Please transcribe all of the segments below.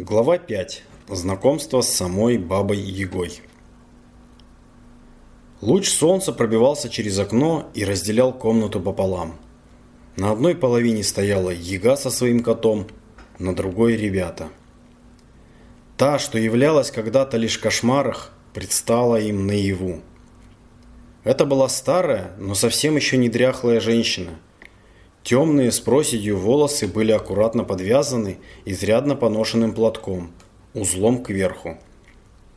Глава 5. Знакомство с самой бабой Егой. Луч солнца пробивался через окно и разделял комнату пополам. На одной половине стояла Ега со своим котом, на другой – ребята. Та, что являлась когда-то лишь в кошмарах, предстала им наяву. Это была старая, но совсем еще не дряхлая женщина – Темные с проседью волосы были аккуратно подвязаны изрядно поношенным платком, узлом кверху.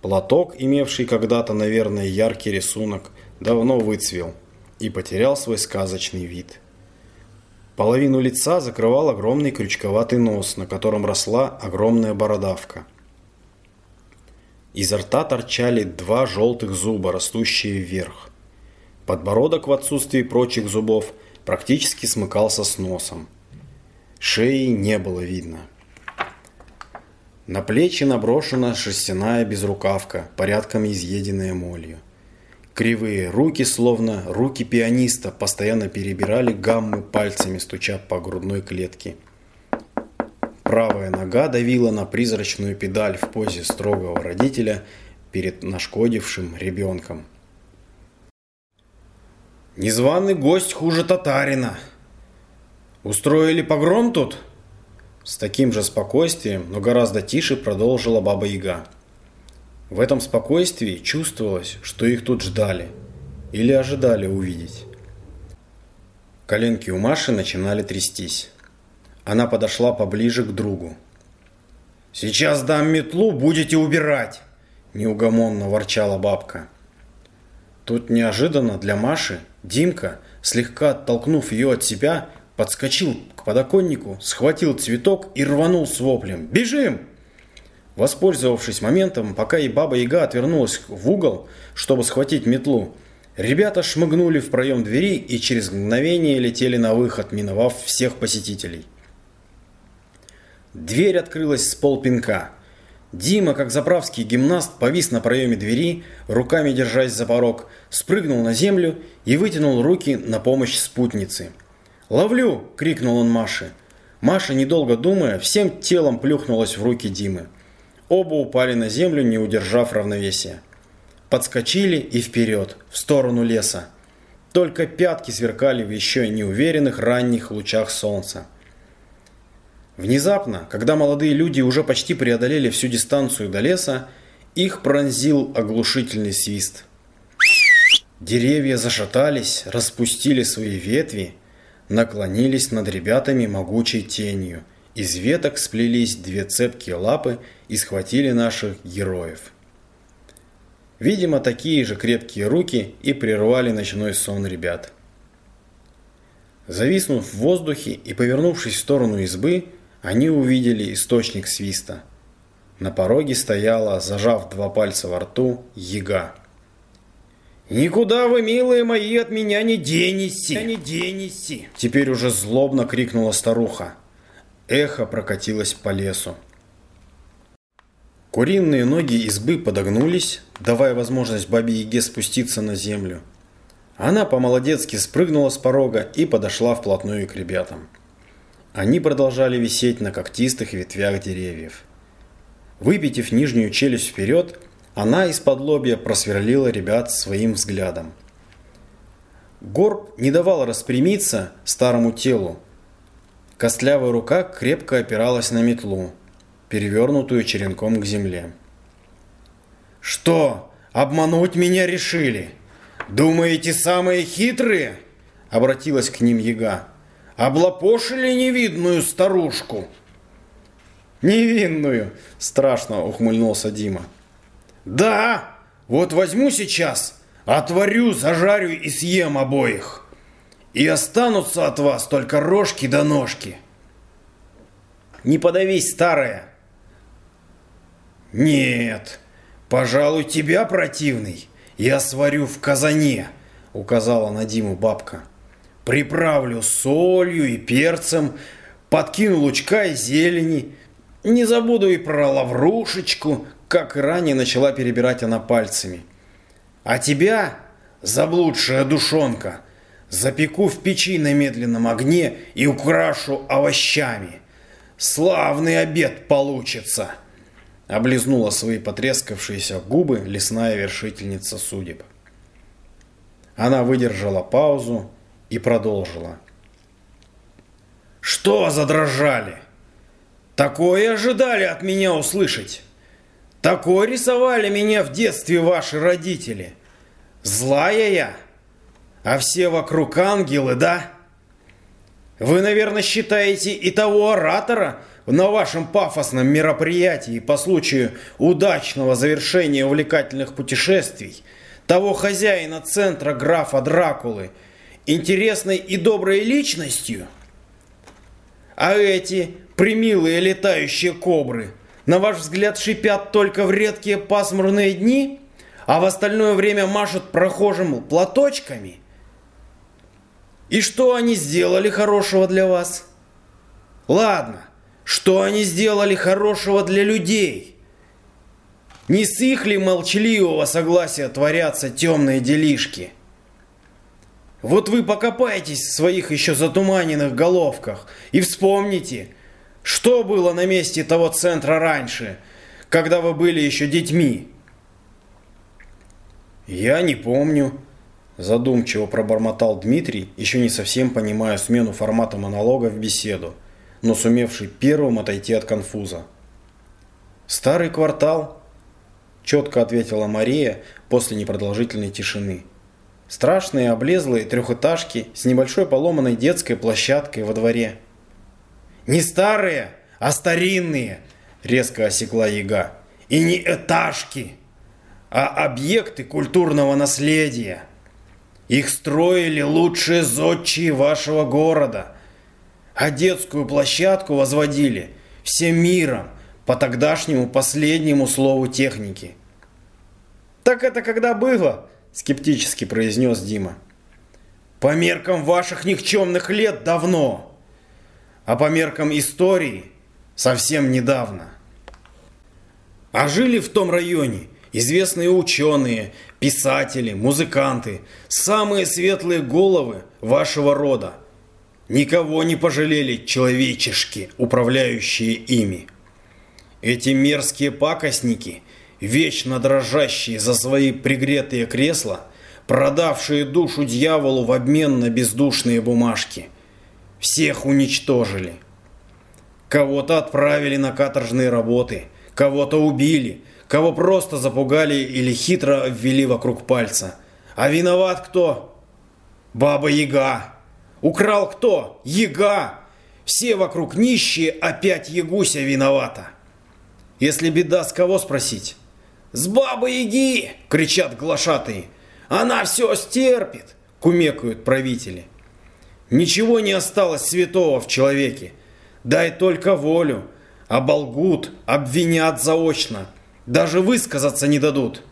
Платок, имевший когда-то, наверное, яркий рисунок, давно выцвел и потерял свой сказочный вид. Половину лица закрывал огромный крючковатый нос, на котором росла огромная бородавка. Изо рта торчали два желтых зуба, растущие вверх. Подбородок в отсутствии прочих зубов – практически смыкался с носом. Шеи не было видно. На плечи наброшена шерстяная безрукавка, порядком изъеденная молью. Кривые руки, словно руки пианиста, постоянно перебирали гаммы пальцами, стуча по грудной клетке. Правая нога давила на призрачную педаль в позе строгого родителя перед нашкодившим ребенком. Незваный гость хуже татарина. Устроили погром тут? С таким же спокойствием, но гораздо тише продолжила Баба Яга. В этом спокойствии чувствовалось, что их тут ждали или ожидали увидеть. Коленки у Маши начинали трястись. Она подошла поближе к другу. «Сейчас дам метлу, будете убирать!» Неугомонно ворчала бабка. Тут неожиданно для Маши Димка, слегка оттолкнув ее от себя, подскочил к подоконнику, схватил цветок и рванул с воплем. «Бежим!» Воспользовавшись моментом, пока и баба Яга отвернулась в угол, чтобы схватить метлу, ребята шмыгнули в проем двери и через мгновение летели на выход, миновав всех посетителей. Дверь открылась с полпинка. Дима, как заправский гимнаст, повис на проеме двери, руками держась за порог, спрыгнул на землю и вытянул руки на помощь спутнице. «Ловлю!» – крикнул он Маше. Маша, недолго думая, всем телом плюхнулась в руки Димы. Оба упали на землю, не удержав равновесия. Подскочили и вперед, в сторону леса. Только пятки сверкали в еще неуверенных ранних лучах солнца. Внезапно, когда молодые люди уже почти преодолели всю дистанцию до леса, их пронзил оглушительный свист. Деревья зашатались, распустили свои ветви, наклонились над ребятами могучей тенью. Из веток сплелись две цепкие лапы и схватили наших героев. Видимо, такие же крепкие руки и прервали ночной сон ребят. Зависнув в воздухе и повернувшись в сторону избы, они увидели источник свиста. На пороге стояла, зажав два пальца во рту, яга. «Никуда вы, милые мои, от меня не денете!» «Не денете!» Теперь уже злобно крикнула старуха. Эхо прокатилось по лесу. Куриные ноги избы подогнулись, давая возможность бабе Яге спуститься на землю. Она по-молодецки спрыгнула с порога и подошла вплотную к ребятам. Они продолжали висеть на когтистых ветвях деревьев. Выпитив нижнюю челюсть вперед, она из-под лобья просверлила ребят своим взглядом. Горб не давал распрямиться старому телу. Костлявая рука крепко опиралась на метлу, перевернутую черенком к земле. «Что, обмануть меня решили? Думаете, самые хитрые?» Обратилась к ним яга. Облапошили невидную старушку. Невинную, страшно ухмыльнулся Дима. Да, вот возьму сейчас, отварю, зажарю и съем обоих. И останутся от вас только рожки да ножки. Не подавись, старая. Нет, пожалуй, тебя, противный, я сварю в казане, указала на Диму бабка. Приправлю солью и перцем, подкину лучка и зелени. Не забуду и про лаврушечку, как и ранее начала перебирать она пальцами. А тебя, заблудшая душонка, запеку в печи на медленном огне и украшу овощами. Славный обед получится. облизнула свои потрескавшиеся губы лесная вершительница судеб. Она выдержала паузу и продолжила. «Что задрожали? Такое ожидали от меня услышать. Такое рисовали меня в детстве ваши родители. Злая я, а все вокруг ангелы, да? Вы, наверное, считаете и того оратора на вашем пафосном мероприятии по случаю удачного завершения увлекательных путешествий, того хозяина центра графа Дракулы, интересной и доброй личностью? А эти примилые летающие кобры, на ваш взгляд, шипят только в редкие пасмурные дни, а в остальное время машут прохожим платочками? И что они сделали хорошего для вас? Ладно, что они сделали хорошего для людей? Не с их ли молчаливого согласия творятся темные делишки? Вот вы покопаетесь в своих еще затуманенных головках и вспомните, что было на месте того центра раньше, когда вы были еще детьми. Я не помню, задумчиво пробормотал Дмитрий, еще не совсем понимая смену формата монолога в беседу но сумевший первым отойти от конфуза. «Старый квартал», – четко ответила Мария после непродолжительной тишины. Страшные облезлые трехэтажки с небольшой поломанной детской площадкой во дворе. «Не старые, а старинные!» – резко осекла яга. «И не этажки, а объекты культурного наследия. Их строили лучшие зодчие вашего города – а детскую площадку возводили всем миром по тогдашнему последнему слову техники. «Так это когда было?» – скептически произнес Дима. «По меркам ваших никчемных лет давно, а по меркам истории совсем недавно. А жили в том районе известные ученые, писатели, музыканты, самые светлые головы вашего рода – Никого не пожалели человечешки, управляющие ими. Эти мерзкие пакостники, вечно дрожащие за свои пригретые кресла, продавшие душу дьяволу в обмен на бездушные бумажки, всех уничтожили. Кого-то отправили на каторжные работы, кого-то убили, кого просто запугали или хитро ввели вокруг пальца. А виноват кто? Баба-яга. Украл кто? Ега! Все вокруг нищие, опять Ягуся виновата. Если беда, с кого спросить? «С бабы Яги!» – кричат глашатые. «Она все стерпит!» – кумекают правители. Ничего не осталось святого в человеке. Дай только волю. Оболгут, обвинят заочно. Даже высказаться не дадут.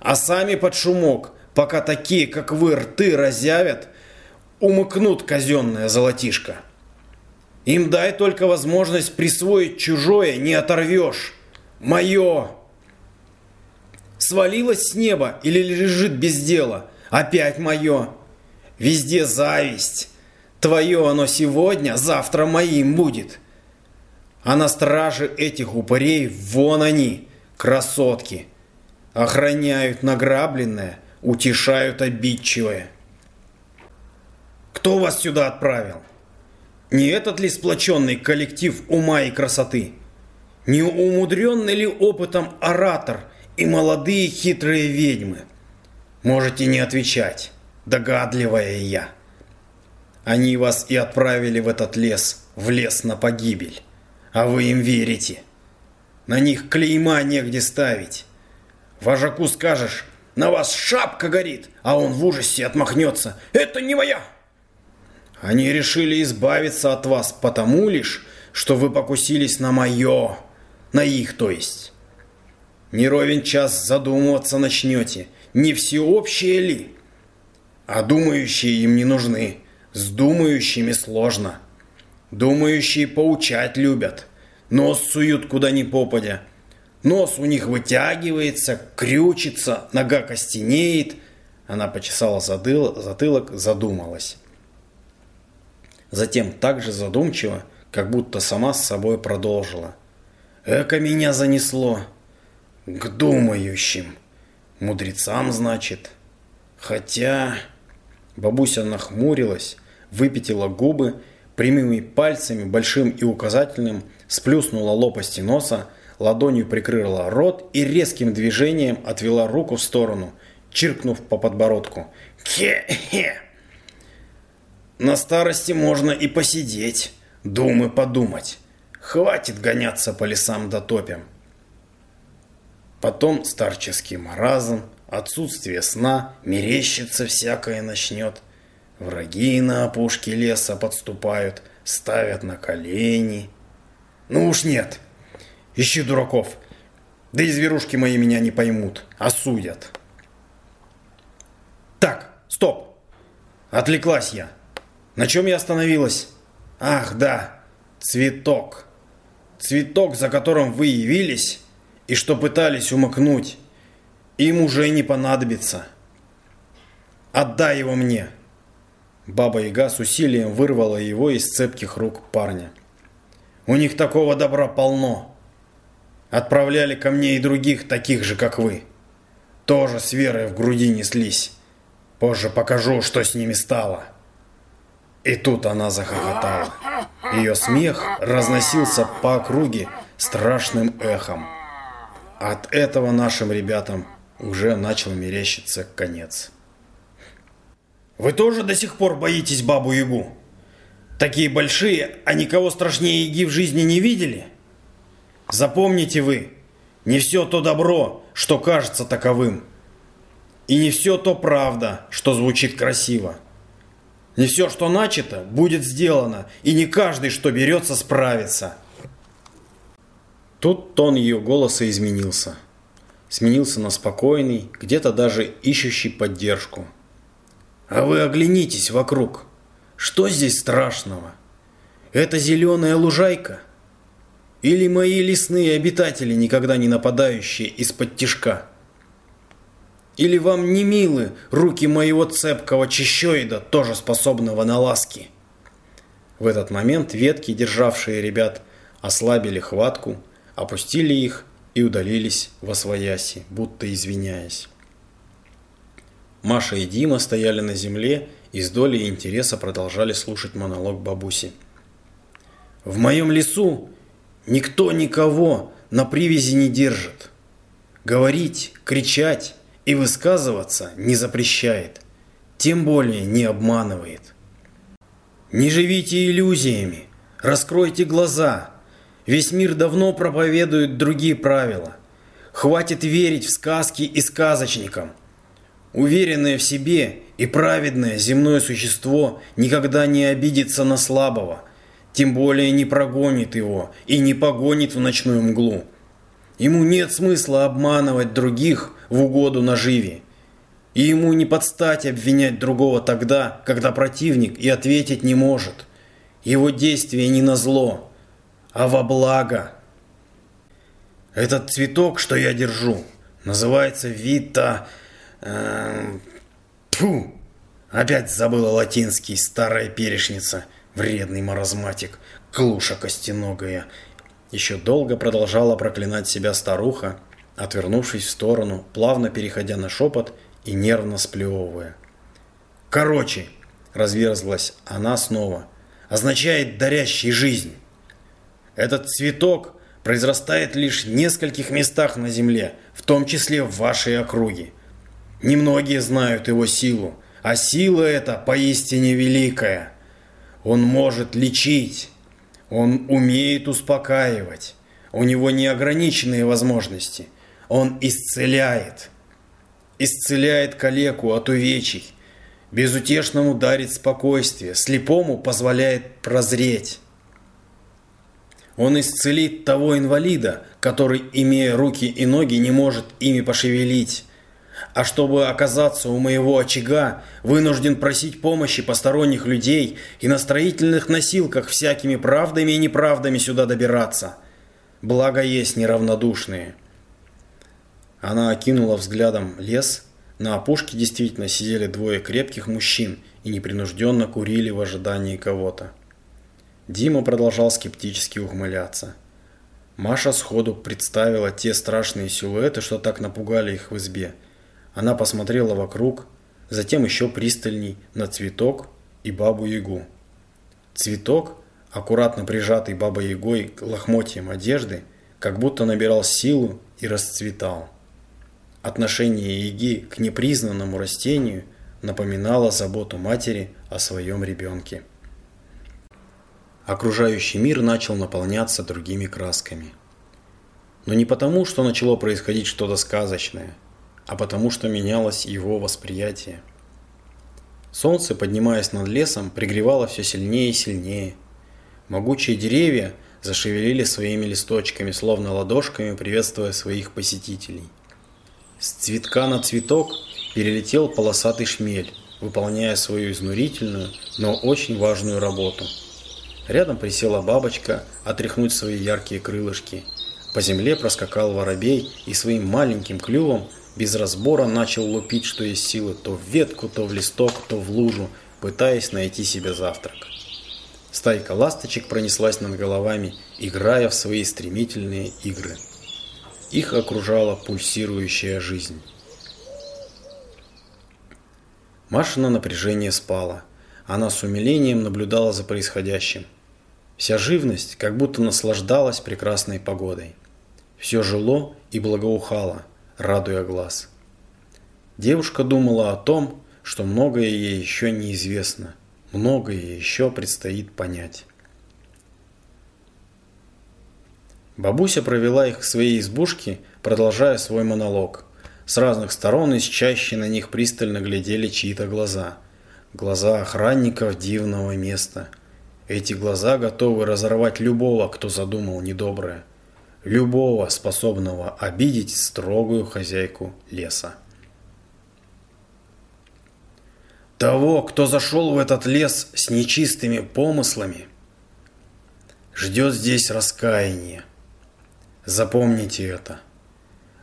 А сами под шумок, пока такие, как вы, рты разъявят, умыкнут казенное золотишко. Им дай только возможность присвоить чужое, не оторвешь. Мое. Свалилось с неба или лежит без дела. Опять мое. Везде зависть. Твое оно сегодня, завтра моим будет. А на страже этих упырей вон они, красотки. Охраняют награбленное, утешают обидчивое. Кто вас сюда отправил? Не этот ли сплоченный коллектив ума и красоты? Не умудренный ли опытом оратор и молодые хитрые ведьмы? Можете не отвечать, догадливая я. Они вас и отправили в этот лес, в лес на погибель. А вы им верите. На них клейма негде ставить. Вожаку скажешь, на вас шапка горит, а он в ужасе отмахнется. Это не моя! Они решили избавиться от вас потому лишь, что вы покусились на мое, на их, то есть. Не ровен час задумываться начнете, не всеобщие ли? А думающие им не нужны, с думающими сложно. Думающие поучать любят, нос суют куда ни попадя. Нос у них вытягивается, крючится, нога костенеет. Она почесала затылок, задумалась. Затем также задумчиво, как будто сама с собой продолжила. Эко меня занесло. К думающим. Мудрецам, значит. Хотя... Бабуся нахмурилась, выпятила губы, прямыми пальцами, большим и указательным, сплюснула лопасти носа, ладонью прикрыла рот и резким движением отвела руку в сторону, чиркнув по подбородку. «Хе-хе!» На старости можно и посидеть, думы подумать. Хватит гоняться по лесам да топям. Потом старческий маразм, отсутствие сна, мерещится всякое начнет. Враги на опушке леса подступают, ставят на колени. Ну уж нет, ищи дураков. Да и зверушки мои меня не поймут, осудят. Так, стоп. Отвлеклась я. На чем я остановилась? Ах, да, цветок. Цветок, за которым вы явились и что пытались умыкнуть, им уже не понадобится. Отдай его мне. Баба-яга с усилием вырвала его из цепких рук парня. У них такого добра полно. Отправляли ко мне и других, таких же, как вы. Тоже с верой в груди неслись. Позже покажу, что с ними стало. И тут она захохотала. Ее смех разносился по округе страшным эхом. От этого нашим ребятам уже начал мерещиться конец. Вы тоже до сих пор боитесь бабу-ягу? Такие большие, а никого страшнее яги в жизни не видели? Запомните вы, не все то добро, что кажется таковым. И не все то правда, что звучит красиво. Не все, что начато, будет сделано, и не каждый, что берется, справится. Тут тон ее голоса изменился. Сменился на спокойный, где-то даже ищущий поддержку. А вы оглянитесь вокруг. Что здесь страшного? Это зеленая лужайка? Или мои лесные обитатели, никогда не нападающие из-под тишка? Или вам не милы руки моего цепкого чищоида, тоже способного на ласки? В этот момент ветки, державшие ребят, ослабили хватку, опустили их и удалились во свояси, будто извиняясь. Маша и Дима стояли на земле и с долей интереса продолжали слушать монолог бабуси. «В моем лесу никто никого на привязи не держит. Говорить, кричать и высказываться не запрещает, тем более не обманывает. Не живите иллюзиями, раскройте глаза. Весь мир давно проповедует другие правила. Хватит верить в сказки и сказочникам. Уверенное в себе и праведное земное существо никогда не обидится на слабого, тем более не прогонит его и не погонит в ночную мглу. Ему нет смысла обманывать других в угоду наживе. И ему не подстать обвинять другого тогда, когда противник и ответить не может. Его действия не на зло, а во благо. Этот цветок, что я держу, называется Вита... Э, Фу! Опять забыла латинский, старая перешница, вредный маразматик, клуша костеногая еще долго продолжала проклинать себя старуха, отвернувшись в сторону, плавно переходя на шепот и нервно сплевывая. «Короче», – разверзлась она снова, – «означает дарящий жизнь. Этот цветок произрастает лишь в нескольких местах на Земле, в том числе в вашей округе. Немногие знают его силу, а сила эта поистине великая. Он может лечить, он умеет успокаивать. У него неограниченные возможности. Он исцеляет. Исцеляет калеку от увечий. Безутешному дарит спокойствие. Слепому позволяет прозреть. Он исцелит того инвалида, который, имея руки и ноги, не может ими пошевелить а чтобы оказаться у моего очага, вынужден просить помощи посторонних людей и на строительных носилках всякими правдами и неправдами сюда добираться. Благо есть неравнодушные. Она окинула взглядом лес. На опушке действительно сидели двое крепких мужчин и непринужденно курили в ожидании кого-то. Дима продолжал скептически ухмыляться. Маша сходу представила те страшные силуэты, что так напугали их в избе. Она посмотрела вокруг, затем еще пристальней на цветок и бабу-ягу. Цветок, аккуратно прижатый бабой-ягой к лохмотьям одежды, как будто набирал силу и расцветал. Отношение яги к непризнанному растению напоминало заботу матери о своем ребенке. Окружающий мир начал наполняться другими красками. Но не потому, что начало происходить что-то сказочное, а потому, что менялось его восприятие. Солнце, поднимаясь над лесом, пригревало все сильнее и сильнее. Могучие деревья зашевелили своими листочками, словно ладошками, приветствуя своих посетителей. С цветка на цветок перелетел полосатый шмель, выполняя свою изнурительную, но очень важную работу – Рядом присела бабочка отряхнуть свои яркие крылышки. По земле проскакал воробей и своим маленьким клювом без разбора начал лупить, что есть силы, то в ветку, то в листок, то в лужу, пытаясь найти себе завтрак. Стайка ласточек пронеслась над головами, играя в свои стремительные игры. Их окружала пульсирующая жизнь. Машина напряжение спала. Она с умилением наблюдала за происходящим. Вся живность как будто наслаждалась прекрасной погодой. Все жило и благоухало, радуя глаз. Девушка думала о том, что многое ей еще неизвестно, многое еще предстоит понять. Бабуся провела их к своей избушке, продолжая свой монолог. С разных сторон из чаще на них пристально глядели чьи-то глаза – Глаза охранников дивного места. Эти глаза готовы разорвать любого, кто задумал недоброе. Любого, способного обидеть строгую хозяйку леса. Того, кто зашел в этот лес с нечистыми помыслами, ждет здесь раскаяние. Запомните это.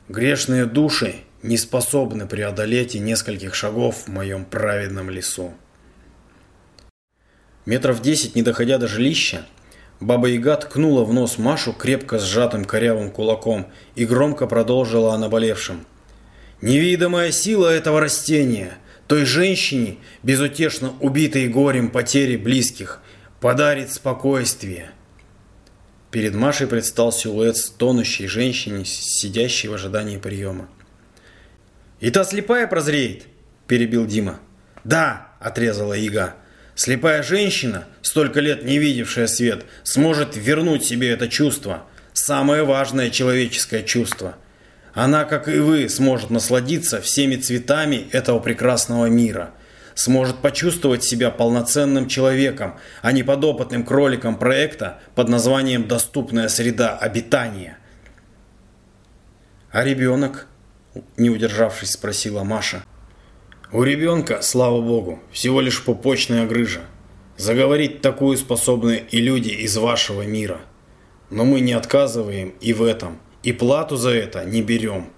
Грешные души не способны преодолеть и нескольких шагов в моем праведном лесу. Метров десять, не доходя до жилища, Баба-Яга ткнула в нос Машу крепко сжатым корявым кулаком и громко продолжила о наболевшем. «Невидимая сила этого растения, той женщине, безутешно убитой горем потери близких, подарит спокойствие». Перед Машей предстал силуэт стонущей женщины, сидящей в ожидании приема. «И та слепая прозреет?» – перебил Дима. «Да!» – отрезала Ига. «Слепая женщина, столько лет не видевшая свет, сможет вернуть себе это чувство. Самое важное человеческое чувство. Она, как и вы, сможет насладиться всеми цветами этого прекрасного мира. Сможет почувствовать себя полноценным человеком, а не подопытным кроликом проекта под названием «Доступная среда обитания». А ребенок? не удержавшись, спросила Маша. У ребенка, слава богу, всего лишь пупочная грыжа. Заговорить такую способны и люди из вашего мира. Но мы не отказываем и в этом, и плату за это не берем.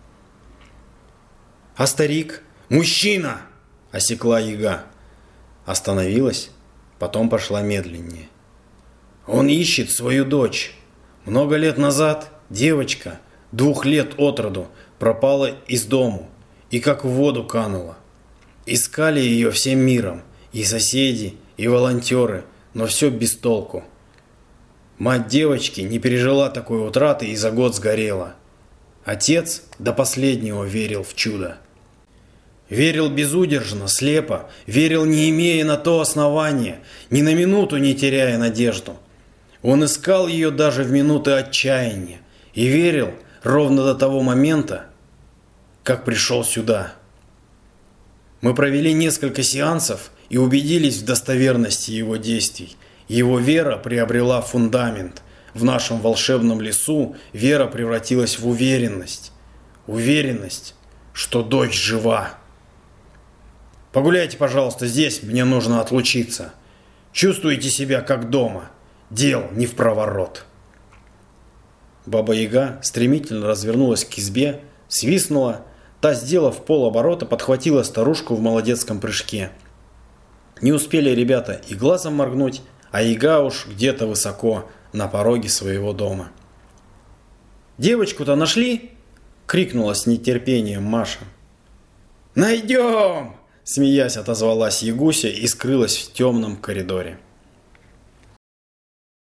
А старик? Мужчина! Осекла яга. Остановилась, потом пошла медленнее. Он ищет свою дочь. Много лет назад девочка, двух лет от роду, пропала из дому и как в воду канула. Искали ее всем миром, и соседи, и волонтеры, но все без толку. Мать девочки не пережила такой утраты и за год сгорела. Отец до последнего верил в чудо. Верил безудержно, слепо, верил не имея на то основания, ни на минуту не теряя надежду. Он искал ее даже в минуты отчаяния и верил ровно до того момента, как пришел сюда. Мы провели несколько сеансов и убедились в достоверности его действий. Его вера приобрела фундамент. В нашем волшебном лесу вера превратилась в уверенность. Уверенность, что дочь жива. Погуляйте, пожалуйста, здесь, мне нужно отлучиться. Чувствуете себя как дома. Дел не в проворот. Баба-яга стремительно развернулась к избе, свистнула Та, сделав полоборота, подхватила старушку в молодецком прыжке. Не успели ребята и глазом моргнуть, а яга уж где-то высоко, на пороге своего дома. Девочку-то нашли?» – крикнула с нетерпением Маша. «Найдем!» – смеясь отозвалась Ягуся и скрылась в темном коридоре.